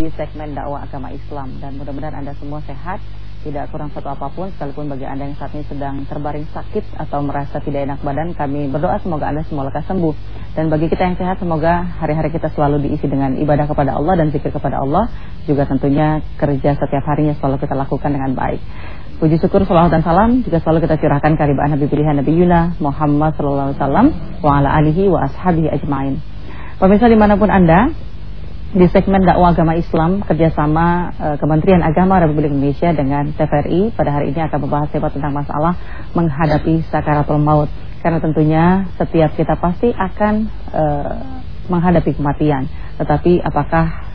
di segmen dakwah agama Islam. Dan mudah-mudahan Anda semua sehat tidak kurang satu apa pun sekalipun bagi Anda yang saat ini sedang terbaring sakit atau merasa tidak enak badan kami berdoa semoga Anda semua lekas sembuh. Dan bagi kita yang sehat semoga hari-hari kita selalu diisi dengan ibadah kepada Allah dan zikir kepada Allah. Juga tentunya kerja setiap harinya selalu kita lakukan dengan baik. Puji syukur salawat dan salam juga selalu kita curahkan karibaan Nabi pilihan Nabi Yuna Muhammad sallallahu alaihi wasallam alihi wa ashabihi ajmain. Pemirsa di mana pun Anda di segmen dakwah agama Islam kerjasama e, Kementerian Agama Republik Indonesia dengan TVRI pada hari ini akan membahas tema tentang masalah menghadapi sakaratul maut. Karena tentunya setiap kita pasti akan e, menghadapi kematian. Tetapi apakah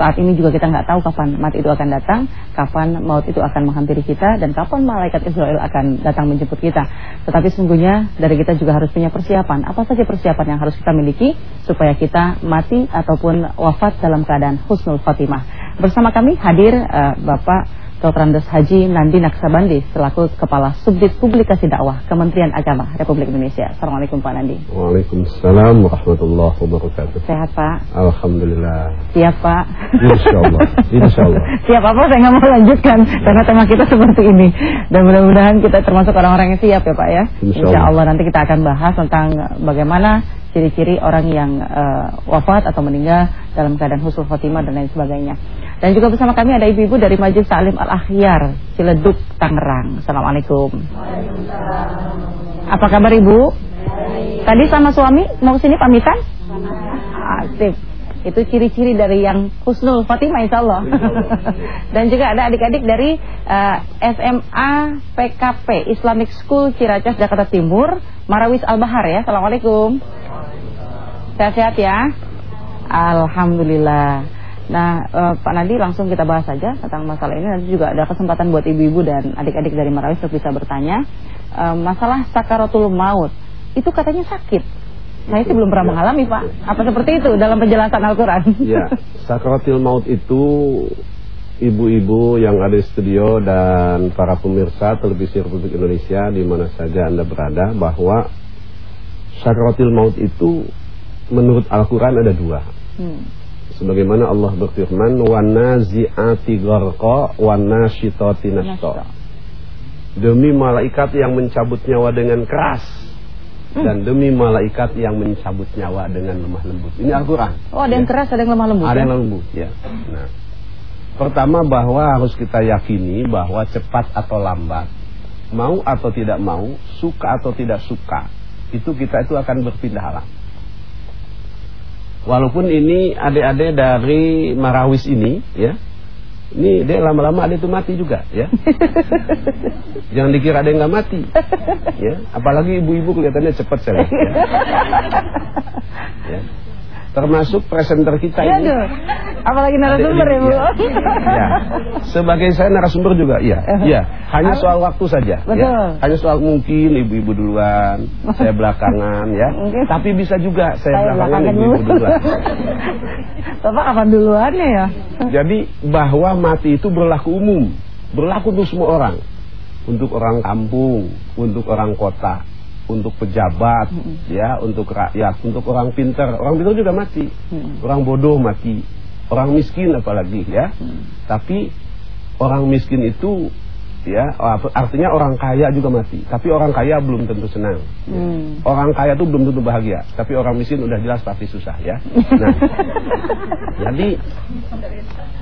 saat ini juga kita nggak tahu kapan mati itu akan datang, kapan maut itu akan menghampiri kita, dan kapan malaikat Israel akan datang menjemput kita. Tetapi sesungguhnya dari kita juga harus punya persiapan. Apa saja persiapan yang harus kita miliki supaya kita mati ataupun wafat dalam keadaan husnul fatimah. Bersama kami hadir uh, Bapak Dr. Andes Haji Nandi Naksabandi selaku Kepala Subdit Publikasi Dakwah Kementerian Agama Republik Indonesia. Assalamualaikum Pak Nandi. Waalaikumsalam warahmatullahi wabarakatuh. Sehat Pak? Alhamdulillah. Siap Pak? Insya Allah. Insya Allah. siap apa? Saya nggak mau lanjutkan karena tema kita seperti ini. Dan mudah-mudahan kita termasuk orang-orang yang siap ya Pak ya. Insya Allah. Insya Allah nanti kita akan bahas tentang bagaimana ciri-ciri orang yang uh, wafat atau meninggal dalam keadaan husnul khotimah dan lain sebagainya. Dan juga bersama kami ada ibu-ibu dari Majelis Salim Al-Akhyar, Ciledug, Tangerang. Assalamualaikum. Apa kabar Ibu? Tadi sama suami mau ke sini pamitan? Asik. Itu ciri-ciri dari yang husnul Fatimah insya Allah. Dan juga ada adik-adik dari uh, eh, SMA PKP Islamic School Ciracas Jakarta Timur, Marawis Al-Bahar ya. Assalamualaikum. Sehat-sehat ya. Alhamdulillah. Nah, uh, Pak Nadi langsung kita bahas saja tentang masalah ini. Nanti juga ada kesempatan buat ibu-ibu dan adik-adik dari Marawis untuk bisa bertanya. Uh, masalah sakaratul maut, itu katanya sakit. Saya sih belum pernah mengalami Pak. Apa seperti itu dalam penjelasan Al-Quran? Ya, sakaratul maut itu ibu-ibu yang ada di studio dan para pemirsa televisi Republik Indonesia di mana saja Anda berada bahwa sakaratul maut itu menurut Al-Quran ada dua. Hmm sebagaimana Allah berfirman wa nazi'ati gharqa wa nasyitati nashta demi malaikat yang mencabut nyawa dengan keras hmm. dan demi malaikat yang mencabut nyawa dengan lemah lembut ini Al-Qur'an oh ada yang ya. keras ada yang lemah lembut ada ya? yang lembut ya nah pertama bahwa harus kita yakini bahwa cepat atau lambat mau atau tidak mau suka atau tidak suka itu kita itu akan berpindah arah Walaupun ini adik-adik dari Marawis ini ya. Ini dia lama-lama ada itu mati juga ya. Jangan dikira ada yang nggak mati. Ya, apalagi ibu-ibu kelihatannya cepat saya lihat ya. ya termasuk presenter kita ini. Aduh, apalagi narasumber ya, Bu. Ya, ya. Sebagai saya narasumber juga, iya. Iya, hanya soal waktu saja. Ya. Betul. Ya. Hanya soal mungkin ibu-ibu duluan, saya belakangan ya. Mungkin. Tapi bisa juga saya, saya belakangan ibu-ibu duluan. Bapak kapan duluannya ya? Jadi bahwa mati itu berlaku umum, berlaku untuk semua orang. Untuk orang kampung, untuk orang kota, untuk pejabat, hmm. ya, untuk rakyat, untuk orang pintar. Orang pintar juga mati, hmm. orang bodoh mati, orang miskin apalagi, ya. Hmm. Tapi orang miskin itu, ya, artinya orang kaya juga mati. Tapi orang kaya belum tentu senang. Hmm. Orang kaya itu belum tentu bahagia. Tapi orang miskin udah jelas pasti susah, ya. Nah, jadi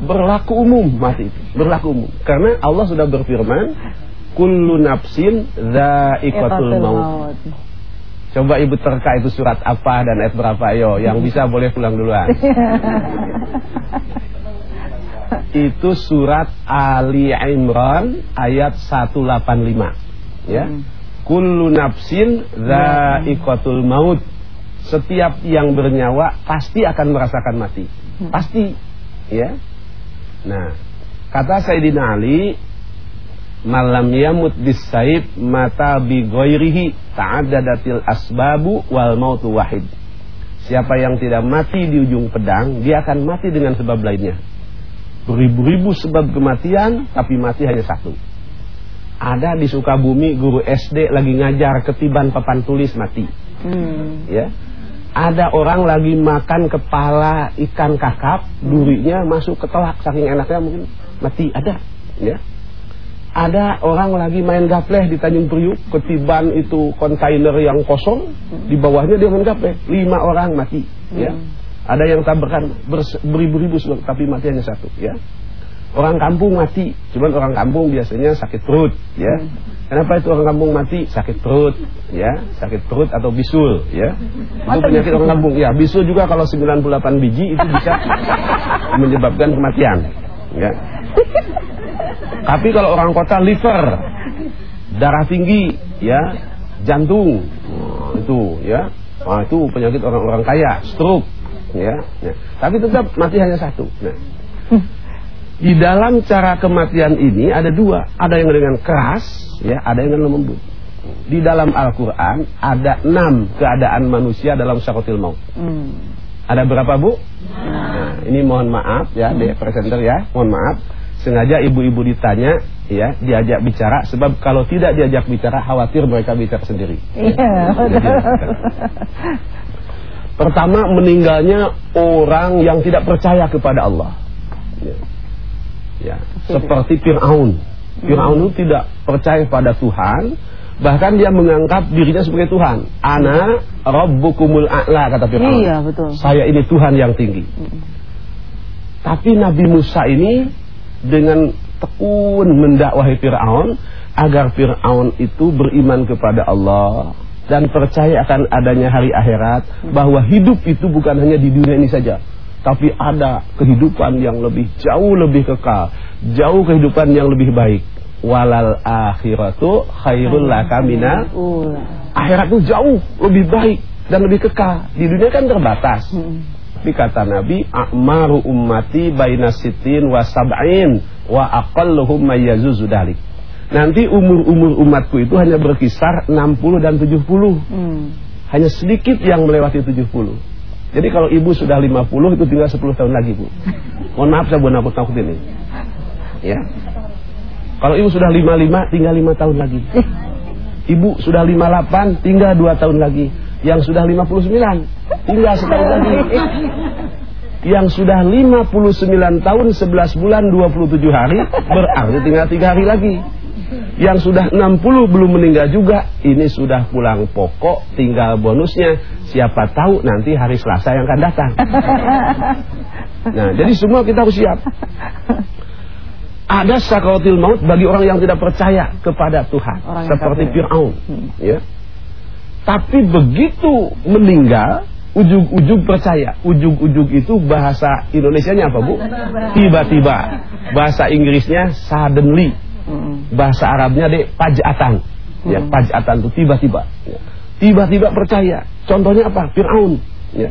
berlaku umum mati itu, berlaku umum. Karena Allah sudah berfirman kullu nafsin dha'iqatul maut. Coba ibu terka itu surat apa dan ayat berapa yo Yang bisa boleh pulang duluan. Itu surat Ali Imran ayat 185 Ya. Hmm. Kullu nafsin dha'iqatul maut. Setiap yang bernyawa pasti akan merasakan mati. Hmm. Pasti Ya. Nah Kata Sayyidina Ali malam yamut bisaib mata bi ghairihi ta'addadatil asbabu wal mautu wahid. Siapa yang tidak mati di ujung pedang, dia akan mati dengan sebab lainnya. Beribu-ribu sebab kematian, tapi mati hanya satu. Ada di Sukabumi guru SD lagi ngajar ketiban papan tulis mati. Hmm. Ya. ada orang lagi makan kepala ikan kakap, durinya masuk ke telak saking enaknya mungkin mati ada, ya. Ada orang lagi main gapleh di Tanjung Priuk, ketiban itu kontainer yang kosong, di bawahnya dia main gapleh, lima orang mati, ya. Hmm. Ada yang tabrakan beribu-ribu tapi mati hanya satu, ya. Orang kampung mati, cuman orang kampung biasanya sakit perut, ya. Hmm. Kenapa itu orang kampung mati? Sakit perut, ya, sakit perut atau bisul, ya. Itu penyakit orang kampung. Ya, bisul juga kalau 98 biji itu bisa menyebabkan kematian, ya. Tapi kalau orang kota liver, darah tinggi, ya, jantung, itu, ya. Itu penyakit orang-orang kaya, stroke, ya. ya. Tapi tetap mati hanya satu. Nah. Di dalam cara kematian ini ada dua, ada yang dengan keras, ya, ada yang dengan lembut. Di dalam Al-Quran ada enam keadaan manusia dalam syakotil maut. Hmm. Ada berapa bu? Nah, ini mohon maaf ya, hmm. presenter ya, mohon maaf. Sengaja ibu-ibu ditanya, ya, diajak bicara, sebab kalau tidak diajak bicara, khawatir mereka bicara sendiri. Iya. Pertama meninggalnya orang yang tidak percaya kepada Allah. Ya. Ya. Seperti Fir'aun. Fir'aun itu tidak percaya pada Tuhan bahkan dia menganggap dirinya sebagai Tuhan. Ana rabbukumul a'la kata Fir'aun. Iya betul. Saya ini Tuhan yang tinggi. Tapi Nabi Musa ini dengan tekun mendakwahi Fir'aun agar Fir'aun itu beriman kepada Allah dan percaya akan adanya hari akhirat bahwa hidup itu bukan hanya di dunia ini saja tapi ada kehidupan yang lebih jauh lebih kekal, jauh kehidupan yang lebih baik. Walal akhiratu khairul laka Akhirat itu jauh lebih baik dan lebih kekal. Di dunia kan terbatas. Tapi kata Nabi, "A'maru ummati baina sitin wa sab'in wa aqalluhum mayyazuzu dalik." Nanti umur-umur umatku itu hanya berkisar 60 dan 70. Hmm. Hanya sedikit yang melewati 70. Jadi kalau ibu sudah 50 itu tinggal 10 tahun lagi bu. Mohon maaf saya buat nakut-nakut ini. Ya. Kalau ibu sudah 55 tinggal 5 tahun lagi. Ibu sudah 58 tinggal 2 tahun lagi. Yang sudah 59 tinggal setahun lagi. Yang sudah 59 tahun 11 bulan 27 hari berarti tinggal 3 hari lagi. Yang sudah 60 belum meninggal juga Ini sudah pulang pokok Tinggal bonusnya Siapa tahu nanti hari Selasa yang akan datang Nah jadi semua kita harus siap Ada sakaratil maut bagi orang yang tidak percaya kepada Tuhan orang Seperti Fir'aun hmm. ya. Tapi begitu meninggal Ujung-ujung percaya Ujung-ujung itu bahasa Indonesia-nya apa bu? Tiba-tiba Bahasa Inggrisnya suddenly Bahasa Arabnya deh pajatan. Ya, hmm. pajatan itu tiba-tiba. Ya. Tiba-tiba percaya. Contohnya apa? Fir'aun. Ya.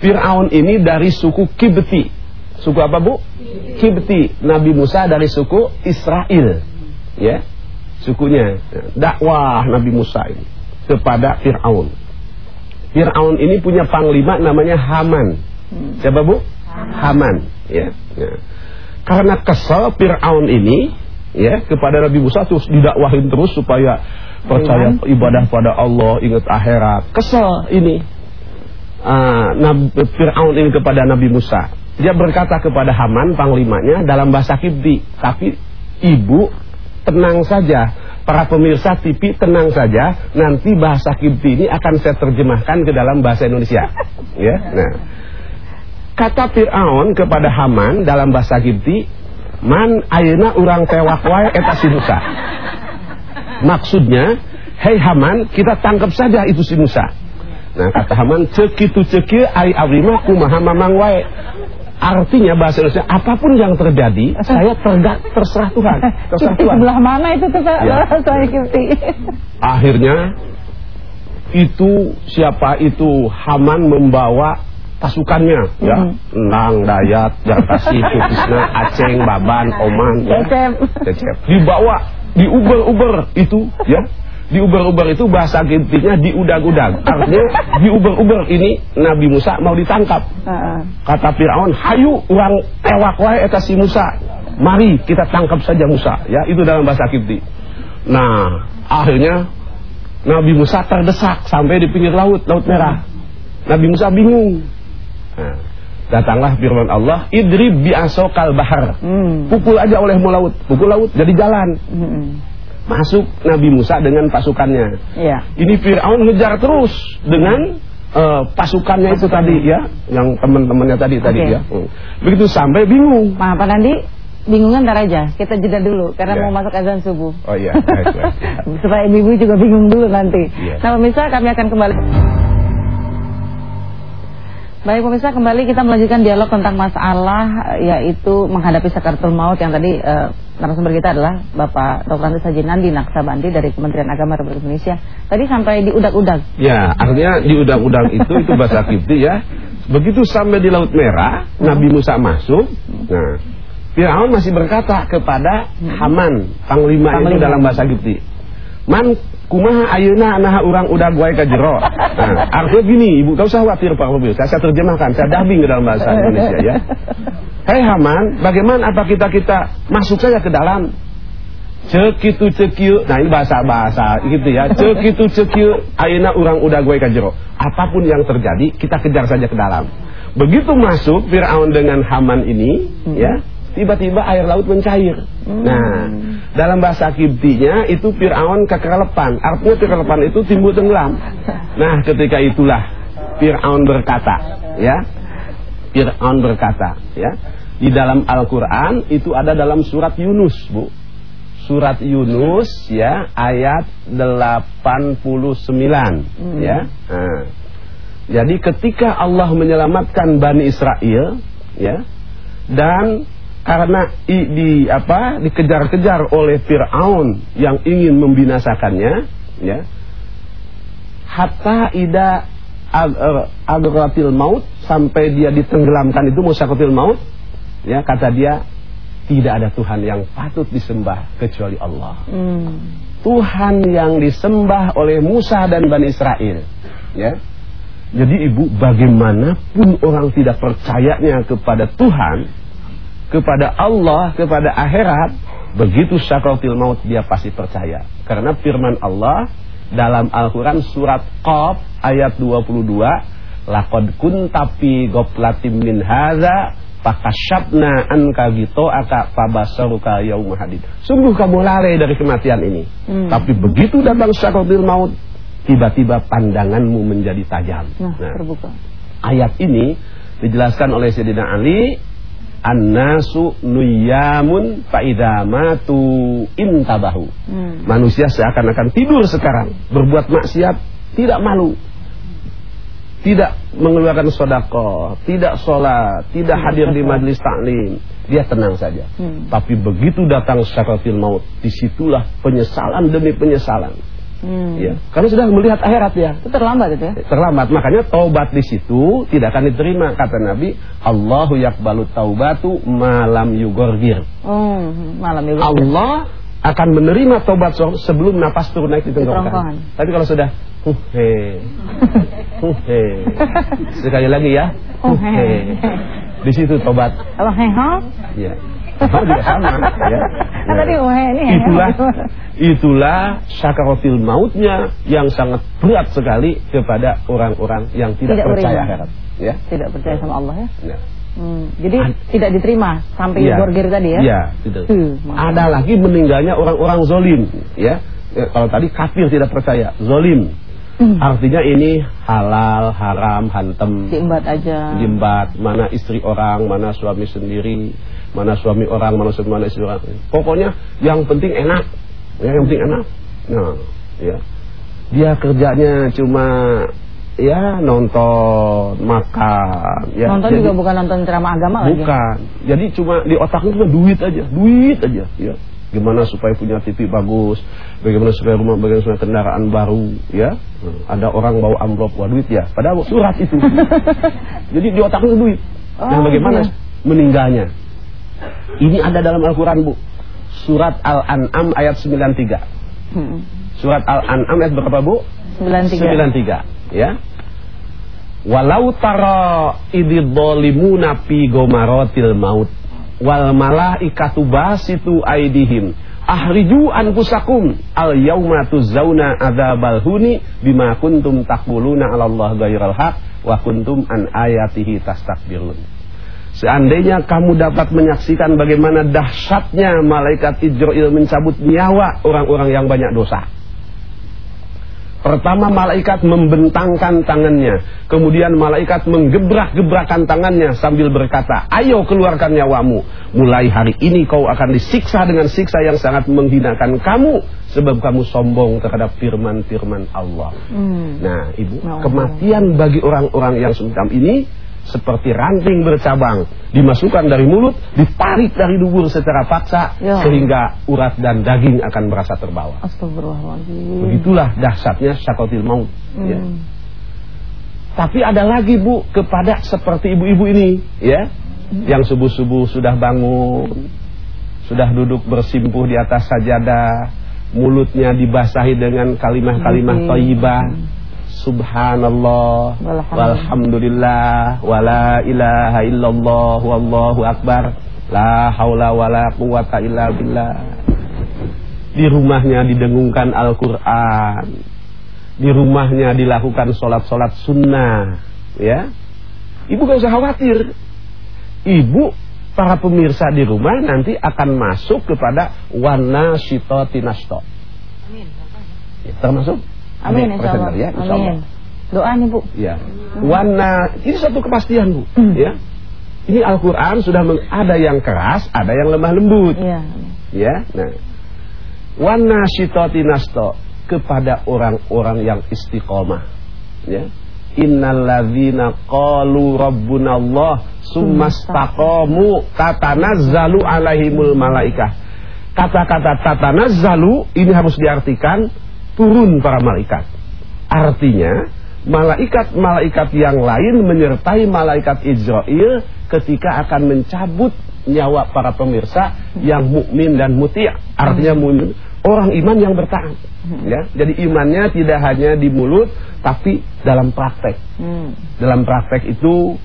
Fir'aun ini dari suku Kibti. Suku apa bu? Kibti. Nabi Musa dari suku Israel. Ya, sukunya. Ya. Dakwah Nabi Musa ini kepada Fir'aun. Fir'aun ini punya panglima namanya Haman. Hmm. Siapa bu? Haman. Ya. ya. Karena kesel Fir'aun ini ya kepada Nabi Musa terus didakwahin terus supaya percaya ibadah pada Allah, ingat akhirat. Kesel ini uh, Nabi Fir'aun ini kepada Nabi Musa. Dia berkata kepada Haman panglimanya dalam bahasa Kibti, tapi ibu tenang saja. Para pemirsa TV tenang saja, nanti bahasa Kibti ini akan saya terjemahkan ke dalam bahasa Indonesia. Ya. Nah, kata Fir'aun kepada Haman dalam bahasa Kibti, man ayeuna urang tewak wae eta si Musa maksudnya hei Haman kita tangkap saja itu si Musa nah kata Haman cek itu cek ai abdi mah kumaha mamang wae Artinya bahasa Indonesia apa pun yang terjadi saya terga, terserah Tuhan. Terserah Tuhan. Sebelah mana itu tuh ya. saya Akhirnya itu siapa itu Haman membawa pasukannya mm -hmm. ya mm-hmm. Nang Dayat Jarkasi Kutisna Aceng Baban Oman ya. Cecep dibawa di uber-uber itu ya di uber-uber itu bahasa gintinya di udang-udang artinya di uber-uber ini Nabi Musa mau ditangkap kata Fir'aun hayu orang tewak wae eta si Musa mari kita tangkap saja Musa ya itu dalam bahasa Kipti nah akhirnya Nabi Musa terdesak sampai di pinggir laut laut merah Nabi Musa bingung. Nah, datanglah firman Allah, idrib bi'asokal bahar. Hmm. Pukul aja oleh laut, pukul laut jadi jalan. Hmm. Masuk Nabi Musa dengan pasukannya. Iya. Ini Fir'aun ngejar terus dengan eh, pasukannya itu tadi ya, yang teman-temannya tadi tadi Oke. ya. Hmm. Begitu sampai bingung. Maaf Pak Nandi, bingungan ntar aja. Kita jeda dulu karena Ya. mau masuk azan subuh. Oh iya. Supaya ibu-ibu juga bingung dulu nanti. Iya. Nah pemirsa kami akan kembali. Baik pemirsa kembali kita melanjutkan dialog tentang masalah yaitu menghadapi sakaratul maut yang tadi eh, narasumber kita adalah Bapak Dr. Andes Haji Nandi Naksabandi dari Kementerian Agama Republik Indonesia. Tadi sampai di udak-udak. Ya, artinya di udang-udang itu itu bahasa Kipti ya. Begitu sampai di Laut Merah, Nabi Musa masuk. Nah, Firaun masih berkata kepada Haman, panglima, itu Panglima. dalam bahasa Kipti. Man kumaha ayeuna naha urang udah gue ke jero. Nah, artinya gini, Ibu gak usah khawatir Pak Mobil. Saya, saya terjemahkan, saya dubbing ke dalam bahasa Indonesia ya. Hei Haman, bagaimana apa kita kita masuk saja ke dalam cekitu cekiu nah ini bahasa bahasa gitu ya cekitu cekiu ayeuna urang udah gue kajero apa pun yang terjadi kita kejar saja ke dalam begitu masuk Firaun dengan Haman ini ya tiba-tiba air laut mencair. Nah dalam bahasa Kiptinya itu Firaun kekelepan artinya kekelepan itu timbul tenggelam. Nah ketika itulah Firaun berkata ya Fir'aun berkata ya di dalam Al-Qur'an itu ada dalam surat Yunus, Bu. Surat Yunus ya ayat 89 ya. Nah, jadi ketika Allah menyelamatkan Bani Israel ya dan karena i, di apa dikejar-kejar oleh Firaun yang ingin membinasakannya ya. Hatta ida er, agratil maut sampai dia ditenggelamkan itu musyakotil maut ya kata dia tidak ada Tuhan yang patut disembah kecuali Allah. Hmm. Tuhan yang disembah oleh Musa dan Bani Israel ya. Jadi ibu bagaimanapun orang tidak percayanya kepada Tuhan kepada Allah kepada akhirat begitu syakaratil maut dia pasti percaya karena firman Allah dalam Al-Quran surat Qaf ayat 22 Laqad kunta fi ghaflatin min hadza fakasyafna anka aka fabasaruka yauma hadid. Sungguh kamu lalai dari kematian ini. Hmm. Tapi begitu datang syakaratil maut tiba-tiba pandanganmu menjadi tajam. Nah, Nah, terbuka. ayat ini dijelaskan oleh Sayyidina Ali An-nasu nuyamun fa'idha matu intabahu. Hmm. Manusia seakan-akan tidur sekarang Berbuat maksiat Tidak malu. Tidak mengeluarkan sodako Tidak sholat Tidak hadir di majlis taklim. Dia tenang saja. Hmm. Tapi begitu datang syaratil maut Di situlah penyesalan demi penyesalan Hmm. ya. Karena sudah melihat akhirat ya Itu terlambat itu ya? terlambat. Makanya taubat di situ tidak akan diterima kata Nabi, Allahu yakbalu taubatu malam yugorgir. Oh, malam ya. Allah akan menerima taubat sebelum napas turun naik di tenggorokan. Tapi kalau sudah huh he. sekali lagi ya, huh he. Di situ tobat. Kalau heho? Ya. Juga sama ya. Tadi ini heho. itulah itulah sakaratil mautnya yang sangat berat sekali kepada orang-orang yang tidak, Tidak percaya akhirat ya. Tidak percaya sama Allah ya? Ya. Hmm. Jadi Ad- tidak diterima sampai Iya. gorgir tadi ya? Iya. Tuh, maaf. Ada lagi meninggalnya orang-orang zolim, ya. Ya, Kalau tadi kafir tidak percaya, zolim. Hmm. Artinya ini halal, haram, hantem, Diembat aja. jembat, mana istri orang, mana suami sendiri, mana suami orang, mana suami mana istri orang. Pokoknya yang penting enak, ya, yang penting enak. Nah, ya. Dia kerjanya cuma ya nonton, makan, ya. Nonton Jadi- juga bukan nonton drama agama lagi. Bukan. Jadi cuma di otaknya cuma duit aja, duit aja, ya. Gimana supaya punya TV bagus, bagaimana supaya rumah, bagaimana supaya kendaraan baru, ya. Nah, Ada orang bawa amplop buat duit ya, padahal surat itu. Jadi di otaknya duit. Oh, Yang bagaimana iya. meninggalnya? Ini ada dalam Al-Qur'an, Bu. Surat Al-An'am ayat 93. Hmm. Surat Al-An'am ayat berapa, Bu? 93. 93 ya. Walau tara idid dhalimuna fi gomaratil maut wal malaikatu basitu aidihim ahriju anfusakum al yauma tuzzauna adzabal huni bima kuntum taquluna 'ala Allah ghairal haq wa kuntum an ayatihi tastakbirun. Seandainya kamu dapat menyaksikan bagaimana dahsyatnya malaikat Israel mencabut nyawa orang-orang yang banyak dosa. Pertama malaikat membentangkan tangannya Kemudian malaikat menggebrak-gebrakan tangannya Sambil berkata Ayo keluarkan nyawamu Mulai hari ini kau akan disiksa dengan siksa yang sangat menghinakan kamu Sebab kamu sombong terhadap firman-firman Allah hmm. Nah ibu Kematian bagi orang-orang yang semacam ini seperti ranting bercabang dimasukkan dari mulut ditarik dari dubur secara paksa ya. sehingga urat dan daging akan merasa terbawa Astagfirullahaladzim begitulah dahsyatnya syakotil maut hmm. ya. tapi ada lagi bu kepada seperti ibu-ibu ini ya hmm. yang subuh-subuh sudah bangun sudah duduk bersimpuh di atas sajadah mulutnya dibasahi dengan kalimah-kalimah thayyibah hmm Subhanallah. Walhamdulillah. Wala ilaha illallah. Wallahu akbar. La haula wala quwata illa billah. Di rumahnya didengungkan Al-Quran. Di rumahnya dilakukan sholat-sholat sunnah. Ya. Ibu gak usah khawatir. Ibu para pemirsa di rumah nanti akan masuk kepada Wana Shito Tinasto Amin. Ya, termasuk Amin, insya Allah. Ya, insya Allah. Amin. Doa nih Bu. Ya. Warna ini satu kepastian Bu. Hmm. Ya. Ini Al-Quran sudah ada yang keras, ada yang lemah lembut. Ya. Ya. Nah. Warna sitoti nasto kepada orang-orang yang istiqomah. Ya. Innalladzina qalu rabbuna Allah summastaqamu tatanazzalu alaihimul malaikah. Kata-kata tatanazzalu ini harus diartikan turun para malaikat. Artinya, malaikat-malaikat yang lain menyertai malaikat Israel ketika akan mencabut nyawa para pemirsa yang mukmin dan mutia. Artinya mukmin orang iman yang bertahan. Ya, jadi imannya tidak hanya di mulut tapi dalam praktek. Hmm. Dalam praktek itu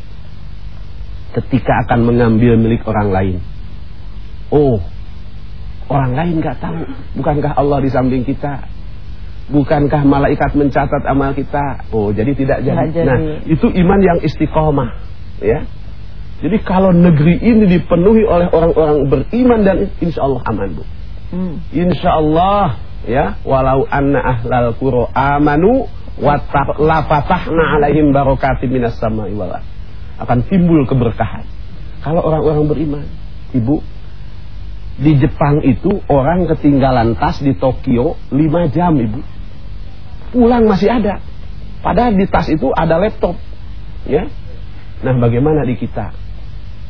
ketika akan mengambil milik orang lain. Oh, orang lain nggak tahu, bukankah Allah di samping kita? Bukankah malaikat mencatat amal kita? Oh, jadi tidak jadi. jadi. Nah, itu iman yang istiqomah, ya. Jadi kalau negeri ini dipenuhi oleh orang-orang beriman dan insya Allah aman, Bu. Hmm. Insya Allah, ya, walau anna ahlal qura amanu wa lafatahna alaihim barokati minas sama'i wal akan timbul keberkahan. Kalau orang-orang beriman, Ibu, di Jepang itu orang ketinggalan tas di Tokyo 5 jam, Ibu pulang masih ada. Padahal di tas itu ada laptop. Ya. Nah, bagaimana di kita?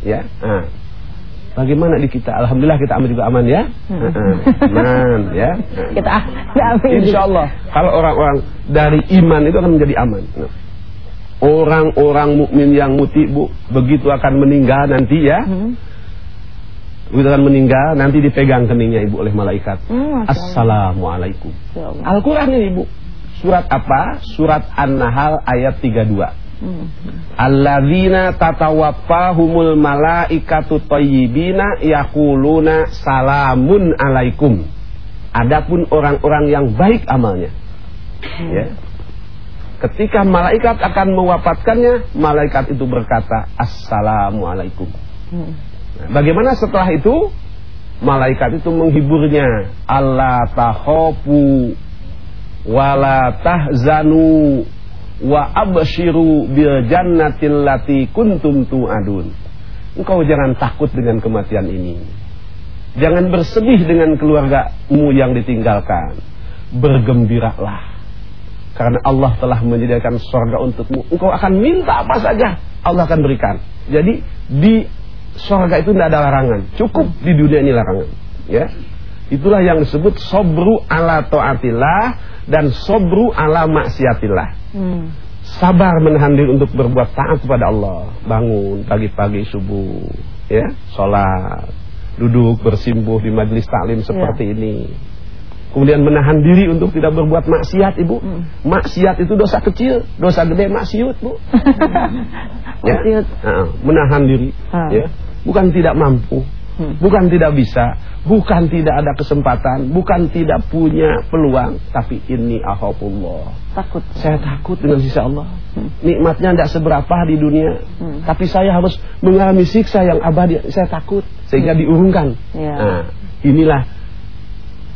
Ya. Nah, bagaimana di kita? Alhamdulillah kita aman juga aman ya. Hmm. Aman ya. Nah. Kita amin. Insya Allah kalau orang-orang dari iman itu akan menjadi aman. Nah. Orang-orang mukmin yang muti bu begitu akan meninggal nanti ya. Hmm. Begitu akan meninggal nanti dipegang keningnya ibu oleh malaikat. Hmm, Assalamualaikum. Ya Al-Quran ini ibu. Surat apa? Surat An-Nahl ayat 32. Hmm. Alladzina tatawaffahumul malaikatu thayyibina yaquluna salamun alaikum. Adapun orang-orang yang baik amalnya. Ya. Ketika malaikat akan mewafatkannya, malaikat itu berkata assalamualaikum. Hmm. Nah, bagaimana setelah itu? Malaikat itu menghiburnya. Allah tahopu wala tahzanu wa abshiru bil jannatil lati kuntum tu'adun. Engkau jangan takut dengan kematian ini. Jangan bersedih dengan keluargamu yang ditinggalkan. Bergembiralah. Karena Allah telah menyediakan surga untukmu. Engkau akan minta apa saja, Allah akan berikan. Jadi di surga itu tidak ada larangan. Cukup di dunia ini larangan. Ya. Itulah yang disebut sobru ala taatillah dan sobru ala maksiatillah. Hmm. Sabar menahan diri untuk berbuat taat kepada Allah. Bangun pagi-pagi subuh, ya, sholat, duduk bersimpuh di majelis taklim seperti ya. ini. Kemudian menahan diri untuk tidak berbuat maksiat, Ibu. Hmm. Maksiat itu dosa kecil, dosa gede maksiat, Bu. ya. Nah, menahan diri, ha. ya. Bukan tidak mampu, hmm. bukan tidak bisa, bukan tidak ada kesempatan, bukan tidak punya peluang, tapi ini ahapullah. Takut. Saya takut dengan sisa Allah. Hmm. Nikmatnya tidak seberapa di dunia, hmm. tapi saya harus mengalami siksa yang abadi. Saya takut sehingga hmm. diurungkan. Ya. Nah, inilah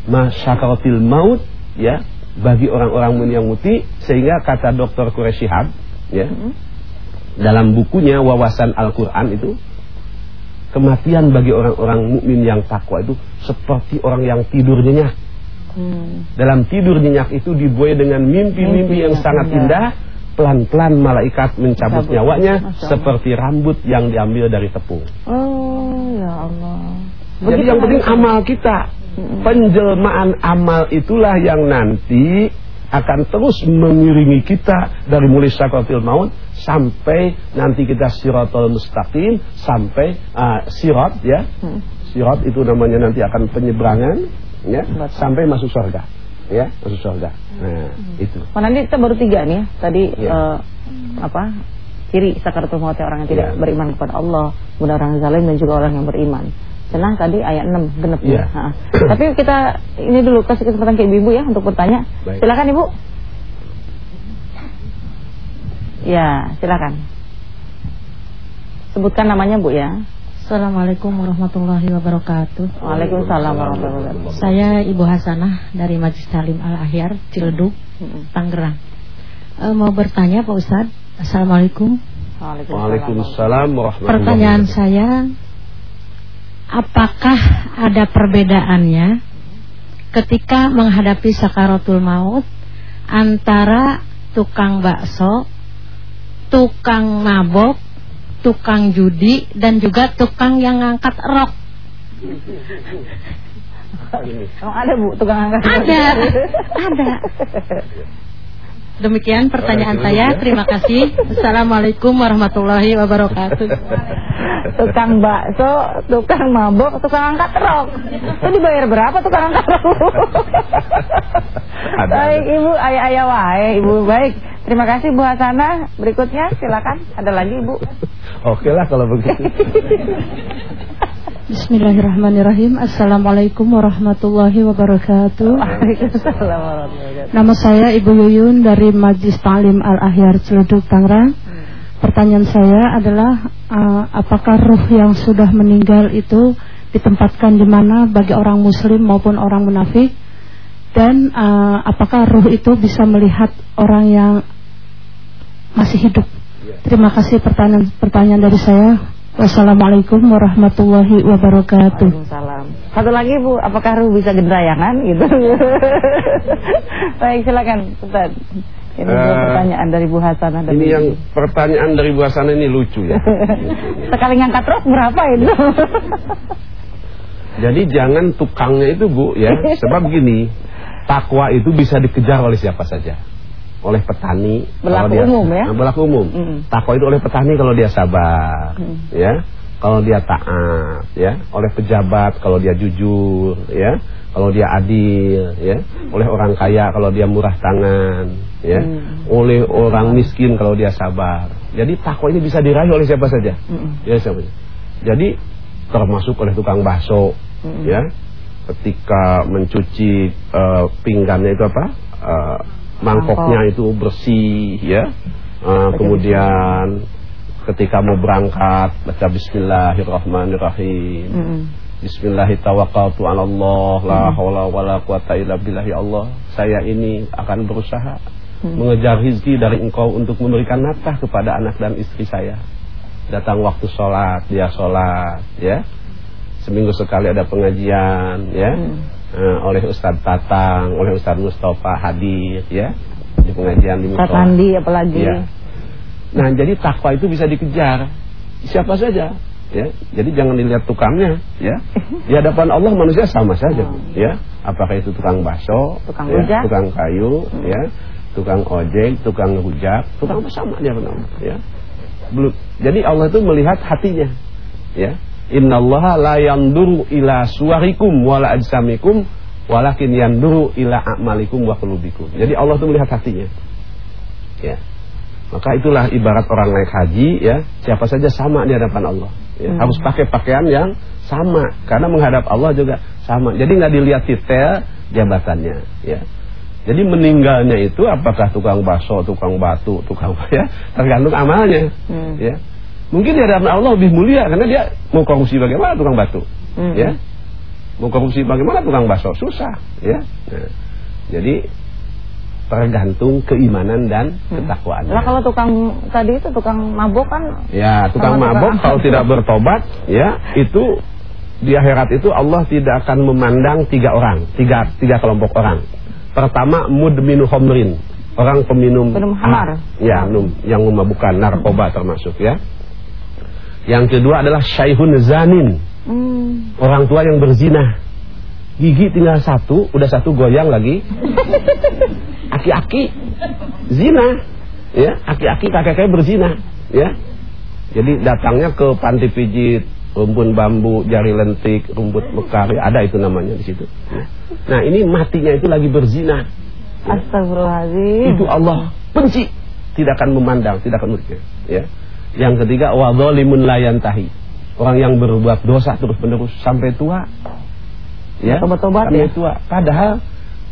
masyakaratil maut ya bagi orang-orang yang muti sehingga kata Dr. Quraisyhab ya hmm. dalam bukunya wawasan Al-Qur'an itu kematian bagi orang-orang mukmin yang takwa itu seperti orang yang tidur nyenyak. Hmm. Dalam tidur nyenyak itu dibuai dengan mimpi-mimpi yang sangat indah. Pelan-pelan malaikat mencabut Cabut. nyawanya seperti rambut yang diambil dari tepung. Oh ya Allah. Begitu Jadi yang penting amal kita. Penjelmaan amal itulah yang nanti akan terus mengiringi kita dari mulai sakratil maut sampai nanti kita siratul mustaqim sampai uh, sirat ya. Hmm. Sirat itu namanya nanti akan penyeberangan ya Betul. sampai masuk surga. Ya, masuk surga. Nah, hmm. itu. Oh, nanti kita baru tiga nih ya. Tadi ya. Uh, apa? Ciri sakaratul maut orang yang tidak ya. beriman kepada Allah, kemudian orang zalim dan juga orang yang beriman. Senang tadi ayat 6 genep ya. ya. Tapi kita ini dulu kasih kesempatan ke ibu-ibu ya untuk bertanya. Baik. Silakan Ibu. Ya, silakan. Sebutkan namanya Bu ya. Assalamualaikum warahmatullahi wabarakatuh. Waalaikumsalam warahmatullahi wabarakatuh. Saya Ibu Hasanah dari Majlis Talim Al Ahyar Ciledug, Tangerang. E, mau bertanya Pak Ustad. Assalamualaikum. Waalaikumsalam warahmatullahi wabarakatuh. Pertanyaan saya, apakah ada perbedaannya ketika menghadapi sakaratul maut antara tukang bakso tukang mabok, tukang judi, dan juga tukang yang ngangkat rok. Oh, ada bu tukang angkat Ada, ada. Demikian pertanyaan saya. Terima kasih. Assalamualaikum warahmatullahi wabarakatuh. Tukang bakso, tukang mabok, tukang angkat rok. Itu dibayar berapa tukang angkat rok? Baik ibu, ayah ayah wae ibu baik. Terima kasih Bu Hasana. Berikutnya silakan. Ada lagi Ibu. Oke lah kalau begitu. Bismillahirrahmanirrahim. Assalamualaikum warahmatullahi wabarakatuh. Nama saya Ibu Yuyun dari Majlis Talim Al Ahyar Ciledug Tangerang. Pertanyaan saya adalah uh, apakah ruh yang sudah meninggal itu ditempatkan di mana bagi orang muslim maupun orang munafik? Dan uh, apakah ruh itu bisa melihat orang yang masih hidup? Terima kasih pertanyaan pertanyaan dari saya. Wassalamualaikum warahmatullahi wabarakatuh. Waalaikumsalam. Satu lagi Bu, apakah ruh bisa gendayangan gitu? Baik, silakan Ustaz. Ini uh, pertanyaan dari Bu Hasanah dari Ini yang pertanyaan dari Bu Hasanah ini lucu ya. Sekali ngangkat roh berapa itu? Jadi jangan tukangnya itu Bu ya, sebab gini, takwa itu bisa dikejar oleh siapa saja oleh petani berlaku dia, umum ya? Berlaku umum. Mm. takwa itu oleh petani kalau dia sabar mm. ya. Kalau dia taat ya. Oleh pejabat kalau dia jujur ya. Kalau dia adil ya. Oleh orang kaya kalau dia murah tangan ya. Mm. oleh orang miskin kalau dia sabar. Jadi takwa ini bisa diraih oleh siapa saja? Mm. ya siapa jadi termasuk oleh tukang bakso mm. ya. Ketika mencuci uh, pinggannya itu apa? Uh, mangkoknya itu bersih ya. Uh, kemudian ketika mau berangkat baca Bismillahirrahmanirrahim. Mm -hmm. Bismillahirrahmanirrahim la haula wala quwata illa billah. Ya Allah saya ini akan berusaha mm. mengejar rezeki dari engkau untuk memberikan nafkah kepada anak dan istri saya. Datang waktu sholat dia sholat ya. Seminggu sekali ada pengajian ya. Hmm. Uh, oleh Ustadz Tatang, oleh Ustadz Mustafa hadir ya di pengajian di Ustadz Andi apalagi. Ya. Nah, jadi takwa itu bisa dikejar siapa saja ya. Jadi jangan dilihat tukangnya ya. Di hadapan Allah manusia sama saja oh. ya. Apakah itu tukang bakso, tukang, ya, tukang kayu hmm. ya, tukang ojek, tukang hujak, tukang apa sama dia benar ya. Belum. Jadi Allah itu melihat hatinya ya Innallaha la yanduru ila suwarikum wala ajsamikum walakin yanduru ila a'malikum wa qulubikum. Jadi Allah itu melihat hatinya. Ya. Maka itulah ibarat orang naik haji ya, siapa saja sama di hadapan Allah. Ya. Hmm. Harus pakai pakaian yang sama karena menghadap Allah juga sama. Jadi nggak dilihat detail jabatannya, ya. Jadi meninggalnya itu apakah tukang bakso, tukang batu, tukang ya, tergantung amalnya, hmm. ya. Mungkin di hadapan Allah lebih mulia karena dia mau korupsi bagaimana tukang batu, hmm. ya. Mau korupsi bagaimana tukang bakso susah, ya. Nah, jadi tergantung keimanan dan hmm. ketakwaan. Nah kalau tukang tadi itu tukang mabok kan? Ya tukang mabok kalau tidak bertobat, ya itu di akhirat itu Allah tidak akan memandang tiga orang, tiga tiga kelompok orang. Pertama mudminu khomrin, orang peminum Minum hamar. Ya, minum, yang memabukkan narkoba termasuk ya. Yang kedua adalah syaihun zanin. Hmm. Orang tua yang berzina. Gigi tinggal satu, udah satu goyang lagi. Aki-aki zina. Ya, aki-aki kakek-kakek berzina, ya. Jadi datangnya ke panti pijit rumpun bambu, jari lentik, rumput mekar, ada itu namanya di situ. Nah, ini matinya itu lagi berzina. Astagfirullahaladzim. Itu Allah benci, tidak akan memandang, tidak akan melihat. Ya. Yang ketiga, wadzalimun layan tahi. Orang yang berbuat dosa terus menerus sampai tua. Ya, tobat-tobat ya. tua. Padahal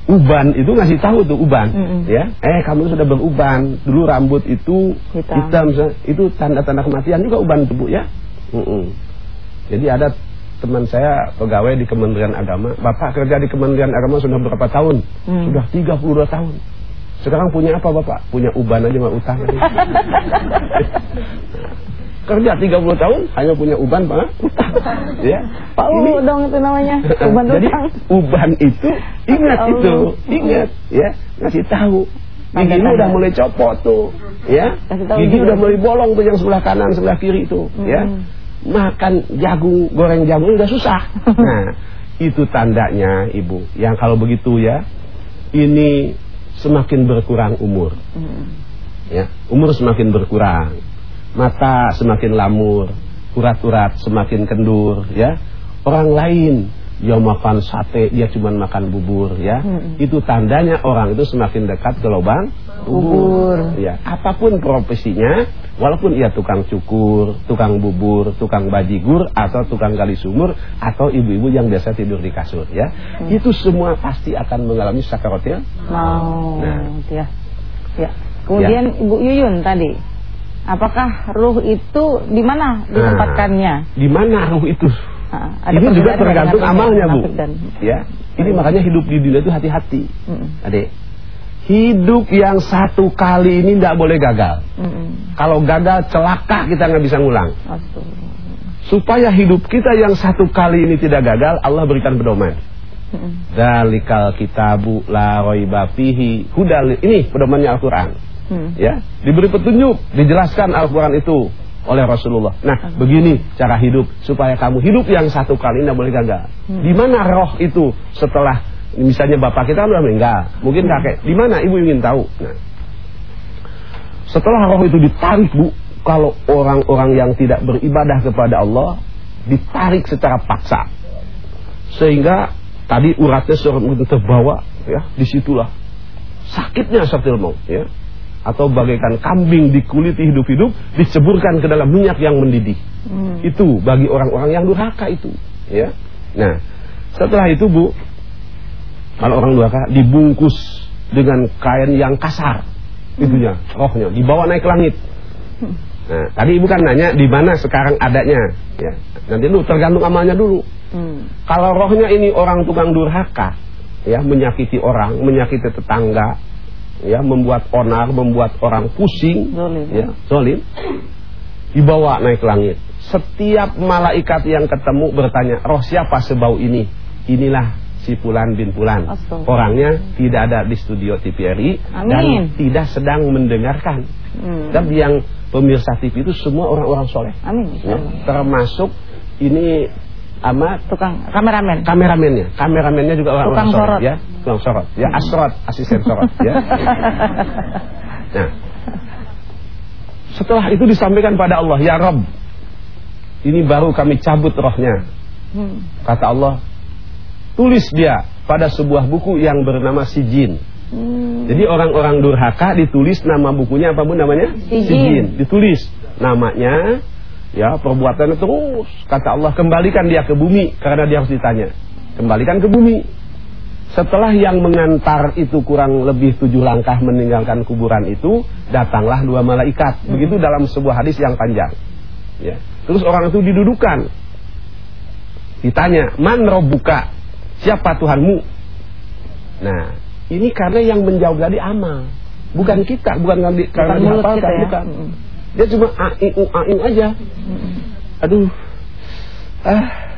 uban itu ngasih tahu tuh uban, mm -hmm. ya. Eh kamu sudah beruban. Dulu rambut itu hitam, hitam itu tanda-tanda kematian juga uban tubuh ya. Mm -mm. Jadi ada teman saya pegawai di Kementerian Agama, Bapak kerja di Kementerian Agama sudah berapa tahun? Hmm. Sudah 32 tahun. Sekarang punya apa Bapak? Punya uban aja mah utang. kerja 30 tahun hanya punya uban Pak utang. ya. Pak ini, dong itu namanya, uban Jadi uban itu ingat itu, ingat ya, ngasih tahu. Gigi udah mulai copot tuh, ya. Gigi udah mulai bolong tuh yang sebelah kanan, sebelah kiri itu, ya. hmm. ya makan jagung goreng jagung udah susah. Nah, itu tandanya ibu. Yang kalau begitu ya, ini semakin berkurang umur. Hmm. Ya, umur semakin berkurang. Mata semakin lamur, urat-urat semakin kendur ya. Orang lain dia makan sate, dia cuma makan bubur ya. Hmm. Itu tandanya orang itu semakin dekat ke lubang bubur. bubur. Ya, apa pun profesinya, walaupun ia tukang cukur, tukang bubur, tukang bajigur atau tukang gali sumur atau ibu-ibu yang biasa tidur di kasur ya. Hmm. Itu semua pasti akan mengalami sakaratil mau. Nah, ya. Ya. Kemudian ya. Ibu Yuyun tadi Apakah ruh itu di mana ditempatkannya? Nah, di mana ruh itu? Ada ini juga tergantung amalnya bu. Dan, ya, ini makanya hidup di dunia itu hati-hati, mm. adik. Hidup yang satu kali ini tidak boleh gagal. Mm. Kalau gagal celaka kita nggak bisa ngulang. Supaya hidup kita yang satu kali ini tidak gagal, Allah berikan pedoman. Dalikal kitabu la raiba fihi hudal ini pedomannya Al-Qur'an. Mm. Ya, diberi petunjuk, dijelaskan Al-Qur'an itu oleh Rasulullah. Nah, begini cara hidup supaya kamu hidup yang satu kali tidak boleh gagal. Hmm. Di mana roh itu setelah misalnya bapak kita sudah meninggal, mungkin hmm. kakek. Di mana ibu ingin tahu? Nah, setelah roh itu ditarik bu, kalau orang-orang yang tidak beribadah kepada Allah ditarik secara paksa, sehingga tadi uratnya seorang terbawa, ya di situlah sakitnya saktil mau, ya atau bagaikan kambing dikuliti hidup-hidup diceburkan ke dalam minyak yang mendidih. Hmm. Itu bagi orang-orang yang durhaka itu, ya. Nah, setelah itu Bu, kalau orang durhaka dibungkus dengan kain yang kasar. Hmm. Itunya, rohnya dibawa naik ke langit. Hmm. Nah, tadi Ibu kan nanya di mana sekarang adanya, ya. Nanti dulu tergantung amalnya dulu. Hmm. Kalau rohnya ini orang tukang durhaka, ya, menyakiti orang, menyakiti tetangga, ya membuat onar, membuat orang pusing, zolim. ya, zolim. Dibawa naik langit. Setiap malaikat yang ketemu bertanya, "Roh siapa sebau ini?" Inilah si Pulan bin Pulan. Orangnya tidak ada di studio TVRI dan tidak sedang mendengarkan. Hmm. Dan yang pemirsa TV itu semua orang-orang soleh. Amin. Ya, termasuk ini sama tukang kameramen. Kameramennya, kameramennya juga orang, tukang sorot, ya, tukang sorot, ya, hmm. asrot, asisten sorot, ya. Nah, setelah itu disampaikan pada Allah, ya Rob, ini baru kami cabut rohnya. Hmm. Kata Allah, tulis dia pada sebuah buku yang bernama Sijin. Hmm. Jadi orang-orang durhaka ditulis nama bukunya apa pun namanya? Sijin. Sijin. Ditulis namanya Ya perbuatannya terus Kata Allah kembalikan dia ke bumi Karena dia harus ditanya kembalikan ke bumi. Setelah yang mengantar itu kurang lebih tujuh langkah meninggalkan kuburan itu, datanglah dua malaikat. Begitu dalam sebuah hadis yang panjang. Ya. Terus orang itu didudukan. Ditanya, man robuka? Siapa Tuhanmu? Nah, ini karena yang menjawab tadi amal. Bukan kita, bukan karena, karena dihafalkan, ya? bukan. Dia cuma aiu aiu aja. Aduh. Ah.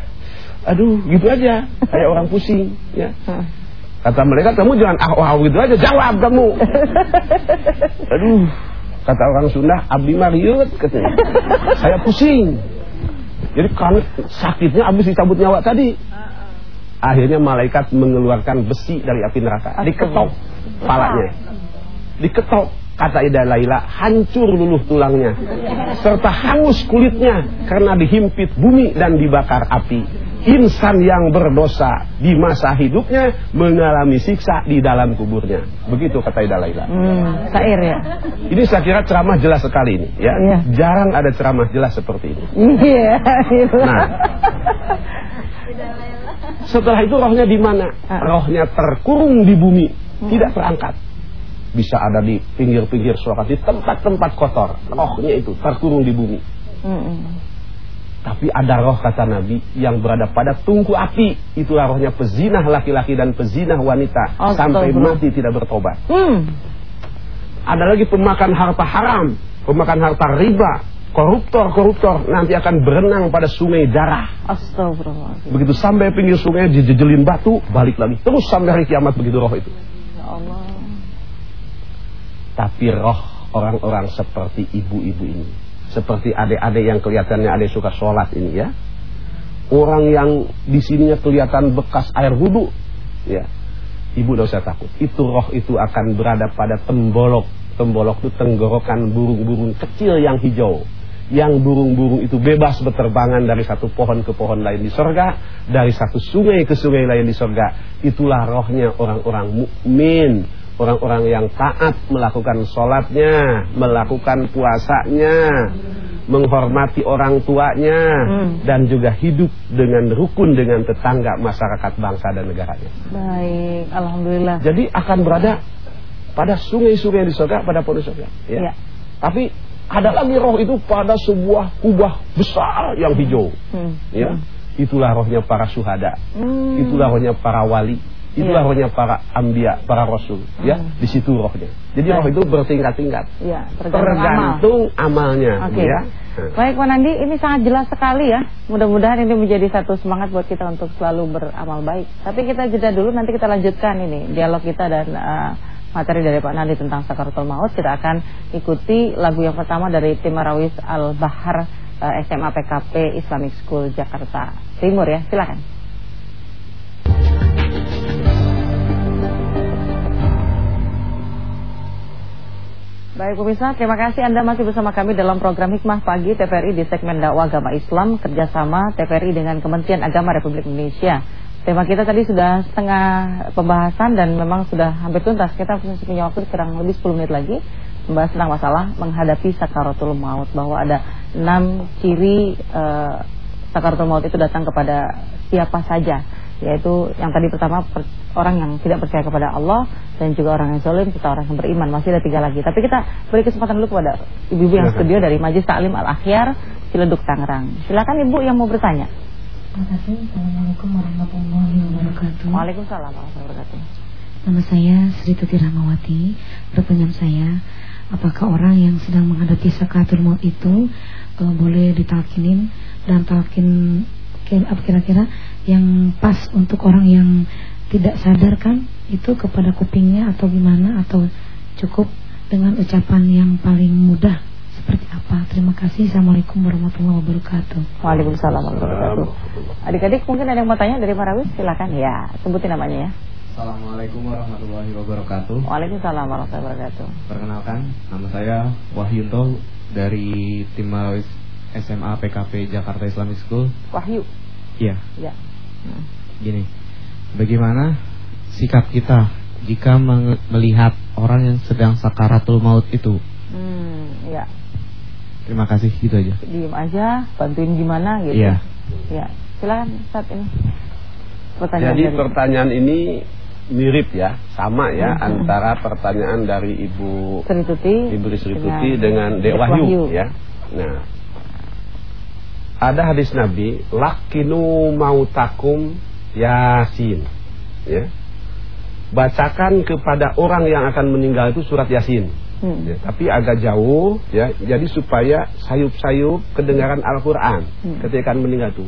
Aduh, gitu aja. Kayak orang pusing, ya. Kata mereka, kamu jangan ah ah gitu aja, jawab kamu. Aduh, kata orang Sunda, abdi mariut katanya. Saya pusing. Jadi kan sakitnya habis dicabut nyawa tadi. Akhirnya malaikat mengeluarkan besi dari api neraka, diketok palanya. Diketok kata Ida Laila, hancur luluh tulangnya serta hangus kulitnya karena dihimpit bumi dan dibakar api insan yang berdosa di masa hidupnya mengalami siksa di dalam kuburnya. Begitu kata Ida Laila. Hmm, sair ya. Ini saya kira ceramah jelas sekali ini, ya. Iya. Jarang ada ceramah jelas seperti ini. Iya. Nah, setelah itu rohnya di mana? Ah. Rohnya terkurung di bumi, tidak terangkat. Bisa ada di pinggir-pinggir suaka, di tempat-tempat kotor. Rohnya itu terkurung di bumi. Hmm. Tapi ada roh kata Nabi yang berada pada tungku api. Itulah rohnya pezinah laki-laki dan pezinah wanita. Astagfirullah. Sampai mati tidak bertobat. Hmm. Ada lagi pemakan harta haram. Pemakan harta riba. Koruptor-koruptor nanti akan berenang pada sungai darah. Astagfirullah. Begitu sampai pinggir sungai dijejelin batu, balik lagi. Terus sampai hari kiamat begitu roh itu. Ya Allah. Tapi roh orang-orang seperti ibu-ibu ini. Seperti adik-adik yang kelihatannya adik suka sholat ini ya. Orang yang di sininya kelihatan bekas air wudhu. Ya. Ibu tidak usah takut. Itu roh itu akan berada pada tembolok. Tembolok itu tenggorokan burung-burung kecil yang hijau. Yang burung-burung itu bebas berterbangan dari satu pohon ke pohon lain di sorga. Dari satu sungai ke sungai lain di sorga. Itulah rohnya orang-orang mukmin Orang-orang yang taat melakukan sholatnya, melakukan puasanya, menghormati orang tuanya, Hmm. dan juga hidup dengan rukun dengan tetangga masyarakat bangsa dan negaranya. Baik, alhamdulillah. Jadi akan berada pada sungai-sungai di surga, pada pohon surga. Ya. Ya. Tapi ada lagi roh itu pada sebuah kubah besar yang hijau. Hmm. Ya. Itulah rohnya para syuhada. Hmm. Itulah rohnya para wali. Itulah Iya. rohnya para ambia, para rasul, ya. Hmm. Di situ rohnya. Jadi roh itu bertingkat-tingkat. Ya, tergantung amal. Tergantung amalnya, Oke. ya. Baik Pak Nandi, ini sangat jelas sekali ya. Mudah-mudahan ini menjadi satu semangat buat kita untuk selalu beramal baik. Tapi kita jeda dulu, nanti kita lanjutkan ini dialog kita dan eh, materi dari Pak Nandi tentang Sakaratul Maut. Kita akan ikuti lagu yang pertama dari tim Marawis Al Bahar eh, SMA PKP Islamic School Jakarta Timur ya. Silakan. Baik pemirsa, terima kasih Anda masih bersama kami dalam program Hikmah Pagi TVRI di segmen dakwah agama Islam kerjasama TVRI dengan Kementerian Agama Republik Indonesia. Tema kita tadi sudah setengah pembahasan dan memang sudah hampir tuntas. Kita punya waktu kurang lebih 10 menit lagi membahas tentang masalah menghadapi sakaratul maut bahwa ada enam ciri eh, sakaratul maut itu datang kepada siapa saja yaitu yang tadi pertama per- orang yang tidak percaya kepada Allah dan juga orang yang zalim serta orang yang beriman masih ada tiga lagi tapi kita beri kesempatan dulu kepada ibu-ibu yang studio dari Majlis Taklim Al Akhyar Ciledug Tangerang silakan ibu yang mau bertanya Terima kasih. Assalamualaikum warahmatullahi wabarakatuh. Waalaikumsalam warahmatullahi wabarakatuh Nama saya Sri Tuti Rahmawati. Pertanyaan saya, apakah orang yang sedang menghadapi sakaratul maut itu eh, boleh ditalkinin dan talkin kira-kira yang pas untuk orang yang tidak sadar kan itu kepada kupingnya atau gimana atau cukup dengan ucapan yang paling mudah seperti apa? Terima kasih. Assalamualaikum warahmatullahi wabarakatuh. Waalaikumsalam warahmatullahi wabarakatuh adik-adik mungkin ada yang mau tanya dari Marawis silakan ya sebutin namanya ya Assalamualaikum warahmatullahi wabarakatuh. Waalaikumsalam warahmatullahi wabarakatuh Perkenalkan, nama saya Wahyunto dari tim Marawis SMA PKP Jakarta Islamic School. Wahyu Iya, ya Hmm. Gini. Bagaimana sikap kita jika melihat orang yang sedang sakaratul maut itu? hmm ya Terima kasih, gitu aja. diem aja bantuin gimana gitu Iya. ya silakan saat ini Pertanyaan Jadi dari- pertanyaan ini mirip ya, sama ya Mhm. antara pertanyaan dari Ibu Sri Tuti Ibu Sri Tuti dengan Dek Dek Wahyu ya. Nah, ada hadis Nabi, lakinu mautakum yasin. Ya. Bacakan kepada orang yang akan meninggal itu surat Yasin. Hmm. Ya, tapi agak jauh ya. Jadi supaya sayup-sayup kedengaran Al-Qur'an Hmm. ketika akan meninggal itu.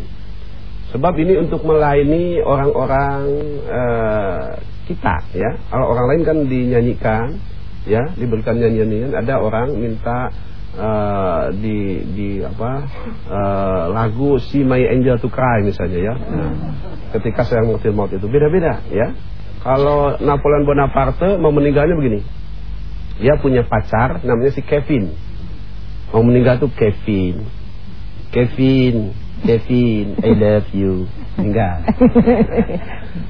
Sebab ini untuk melayani orang-orang eh, kita ya. Kalau orang lain kan dinyanyikan ya, diberikan nyanyian ada orang minta eh, di di apa eh, lagu Si My Angel to Cry misalnya ya. Nah, ketika saya mengerti maut itu beda-beda ya. Kalau Napoleon Bonaparte mau meninggalnya begini. Dia punya pacar namanya si Kevin. Mau meninggal tuh Kevin. Kevin, Kevin, I love you. Enggak.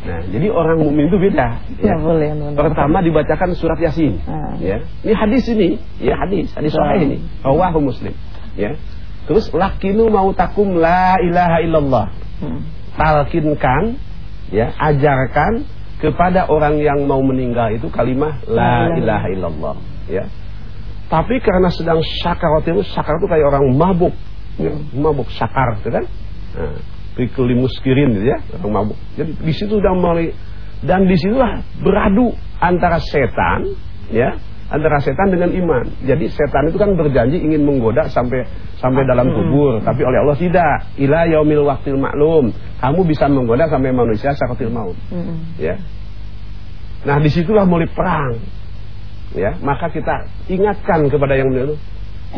Nah, jadi orang mukmin itu beda. Ya, boleh. Pertama dibacakan surat Yasin. Ah. Ya. Ini hadis ini, ya hadis, hadis sahih ini. Rawahu Muslim. Ya. Terus lakinu mautakum la ilaha illallah. Hmm. Talkinkan, ya, ajarkan kepada orang yang mau meninggal itu kalimah la La ilaha illallah. Ya. Tapi karena sedang sakaratul sakar itu kayak orang mabuk, ya, mabuk sakar, gitu kan? Nah, pikuli muskirin gitu ya, orang mabuk. Jadi di situ udah mulai dan di situlah beradu antara setan, ya, antara setan dengan iman. Jadi setan itu kan berjanji ingin menggoda sampai sampai dalam kubur, tapi oleh Allah tidak. Ila yaumil waktil maklum. Kamu bisa menggoda sampai manusia sakatil maut. Hmm. Ya. Nah di situlah mulai perang. Ya, maka kita ingatkan kepada yang minimal,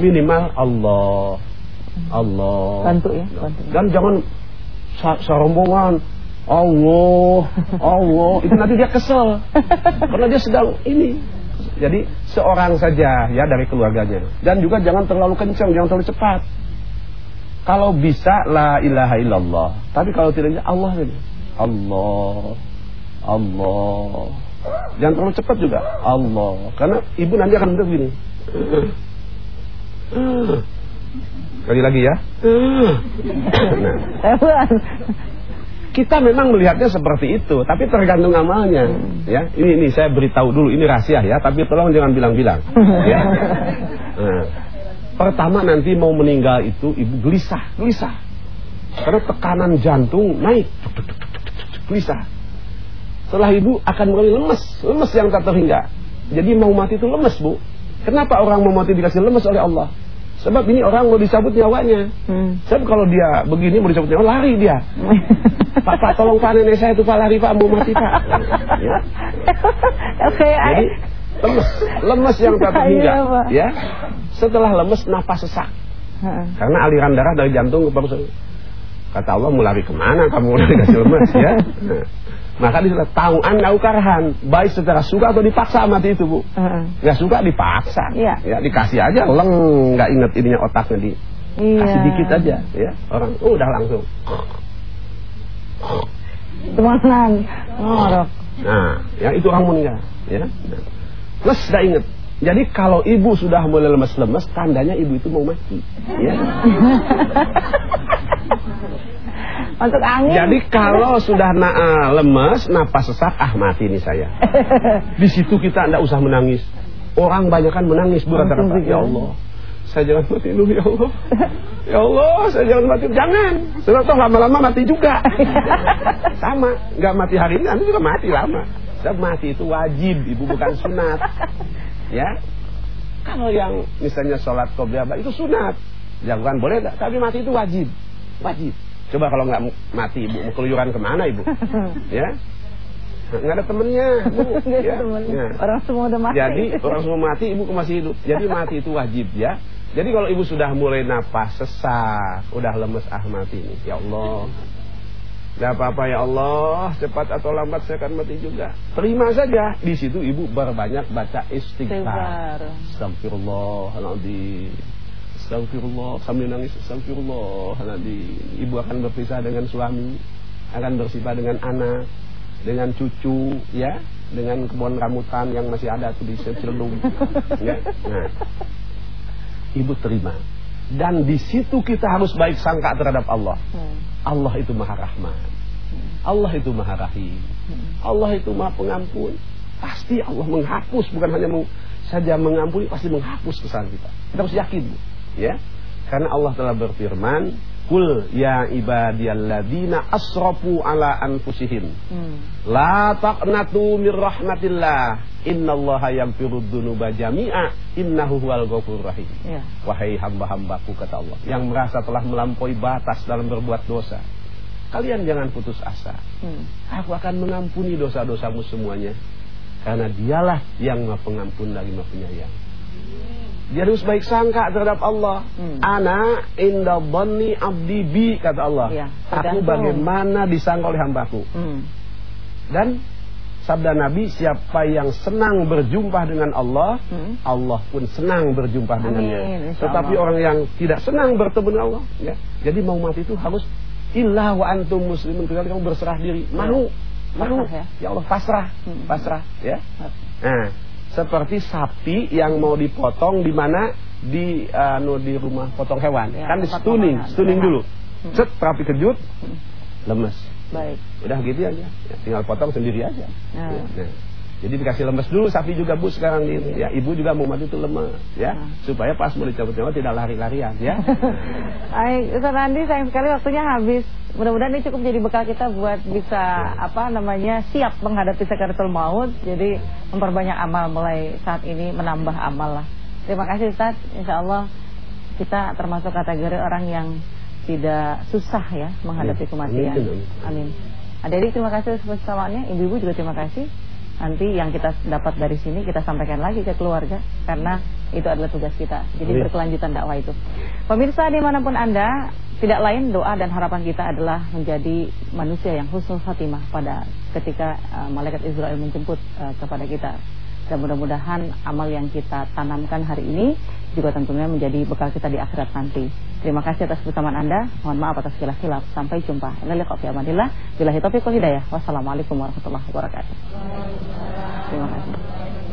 minimal Allah, Allah. Bantu ya, bantu. Dan jangan serombongan Allah, Allah. Itu nanti dia kesel karena dia sedang ini. Jadi seorang saja ya dari keluarganya. Dan juga jangan terlalu kencang, jangan terlalu cepat. Kalau bisa la ilaha illallah. Tapi kalau tidak Allah saja. Allah. Allah. Jangan terlalu cepat juga. Allah. Karena ibu nanti akan begini. Sekali lagi ya. Nah, kita memang melihatnya seperti itu, tapi tergantung amalnya. Ya, ini ini saya beritahu dulu, ini rahasia ya, tapi tolong jangan bilang-bilang. ya. Nah, pertama nanti mau meninggal itu ibu gelisah, gelisah. Karena tekanan jantung naik, gelisah. Setelah ibu akan mulai lemes, lemes yang tak terhingga. Jadi mau mati itu lemes bu. Kenapa orang mau mati dikasih lemes oleh Allah? Sebab ini orang mau dicabut nyawanya. Hmm. Sebab kalau dia begini mau dicabut nyawa lari dia. Pak, Pak, tolong Pak nenek saya itu Pak lari Pak mau mati Pak. Ya. Oke, Jadi I- lemes, lemes yang tak Iya, terhingga. Pak. Ya. Setelah lemes napas sesak. Karena aliran darah dari jantung ke paru Kata Allah mau lari ke mana kamu udah dikasih lemes ya. Nah, maka disebut tauan laukarhan baik secara suka atau dipaksa mati itu bu. Heeh. Nggak suka dipaksa. Iya. Ya dikasih aja leng nggak inget ininya otaknya di Iya. kasih dikit aja ya orang oh, udah langsung. Teman ngorok. Nah, ya itu meninggal ya. Nah. Plus dah inget. Jadi kalau ibu sudah mulai lemes-lemes, tandanya ibu itu mau mati. Ya. Masuk angin. Jadi kalau sudah na ah, lemes, napas sesak, ah mati nih saya. Di situ kita tidak usah menangis. Orang banyak kan menangis bu rata-rata. Ya. Allah, saya jangan mati dulu ya Allah. Ya Allah, saya jangan mati. Jangan. Sebab toh lama-lama mati juga. Sama, nggak mati hari ini, nanti juga mati lama. Sebab mati itu wajib, ibu bukan sunat. Ya. Kalau yang misalnya sholat qobliyah itu sunat. Dilakukan boleh? Tapi mati itu wajib. Wajib. Coba kalau nggak mati ibu mau keluyuran ke mana ibu? Ya. Nggak ada temennya, bu. Ya. temennya. Ya. Orang semua udah mati. Jadi orang semua mati, ibu masih hidup. Jadi mati itu wajib ya. Jadi kalau ibu sudah mulai napas sesak, udah lemes ah mati nih. Ya Allah. Tidak apa-apa ya Allah, cepat atau lambat saya akan mati juga. Terima saja. Di situ ibu berbanyak baca istighfar. Istighfar. Astagfirullahaladzim. Astagfirullah sambil nangis Astagfirullahaladzim Ibu akan berpisah dengan suami Akan bersifat dengan anak Dengan cucu ya Dengan kebun rambutan yang masih ada tuh di Ciledug ya? Nah Ibu terima Dan di situ kita harus baik sangka terhadap Allah Hmm. Allah itu maha rahman Allah itu maha rahim. Allah itu maha pengampun. Pasti Allah menghapus bukan hanya meng, saja mengampuni, pasti menghapus kesalahan kita. Kita harus yakin, ya. Karena Allah telah berfirman, Kul ya ibadiyalladzina asrafu ala anfusihim. Hmm. La taqnatu mir rahmatillah. Innallaha yaghfirud dzunuba jami'a. Innahu huwal ghafurur rahim. Ya. Wahai hamba-hambaku kata Allah yang merasa telah melampaui batas dalam berbuat dosa. Kalian jangan putus asa. Hmm. Aku akan mengampuni dosa-dosamu semuanya. Karena dialah yang maha pengampun lagi maha penyayang. Dia harus baik sangka terhadap Allah. Hmm. Ana inda dhanni abdi bi kata Allah. Ya, Aku bagaimana disangka oleh hambaku. Hmm. Dan sabda Nabi siapa yang senang berjumpa dengan Allah, Hmm. Allah pun senang berjumpa Amin, dengannya. Tetapi Allah. orang yang tidak senang bertemu dengan Allah, ya. Jadi mau mati itu harus illa wa antum muslimun kecuali kamu berserah diri, mau, mau. Pasrah ya. Ya Allah pasrah, Hmm. pasrah, ya. Nah, seperti sapi yang mau dipotong di mana di anu di rumah potong hewan, Ya, kan di stuning, stuning Ya. dulu. Hmm. Set rapi kejut, lemes. Baik. Udah gitu aja, ya, tinggal potong sendiri aja. Ya. Ya, nah. Jadi dikasih lemes dulu sapi juga bu sekarang ini ya ibu juga mau mati itu lemes ya Nah. supaya pas mau dicabut nyawa tidak lari-larian ya. Baik, Ustaz Andi sayang sekali waktunya habis. Mudah-mudahan ini cukup jadi bekal kita buat bisa apa namanya siap menghadapi sakaratul maut. Jadi memperbanyak amal mulai saat ini menambah amal lah. Terima kasih Ustaz. Insya Allah kita termasuk kategori orang yang tidak susah ya menghadapi kematian. Amin. Amin. Adik-adik terima kasih atas bersamaannya. Ibu-ibu juga terima kasih. Nanti yang kita dapat dari sini kita sampaikan lagi ke keluarga karena itu adalah tugas kita. Jadi Amin. berkelanjutan dakwah itu. Pemirsa di mana pun anda, tidak lain doa dan harapan kita adalah menjadi manusia yang husnul khatimah pada ketika uh, malaikat Israel menjemput uh, kepada kita. Dan mudah-mudahan amal yang kita tanamkan hari ini juga tentunya menjadi bekal kita di akhirat nanti. Terima kasih atas bersamaan Anda. Mohon maaf atas segala khilaf. Sampai jumpa. Inilah fi amanillah. Billahi taufiq hidayah. Wassalamualaikum warahmatullahi wabarakatuh. Terima kasih.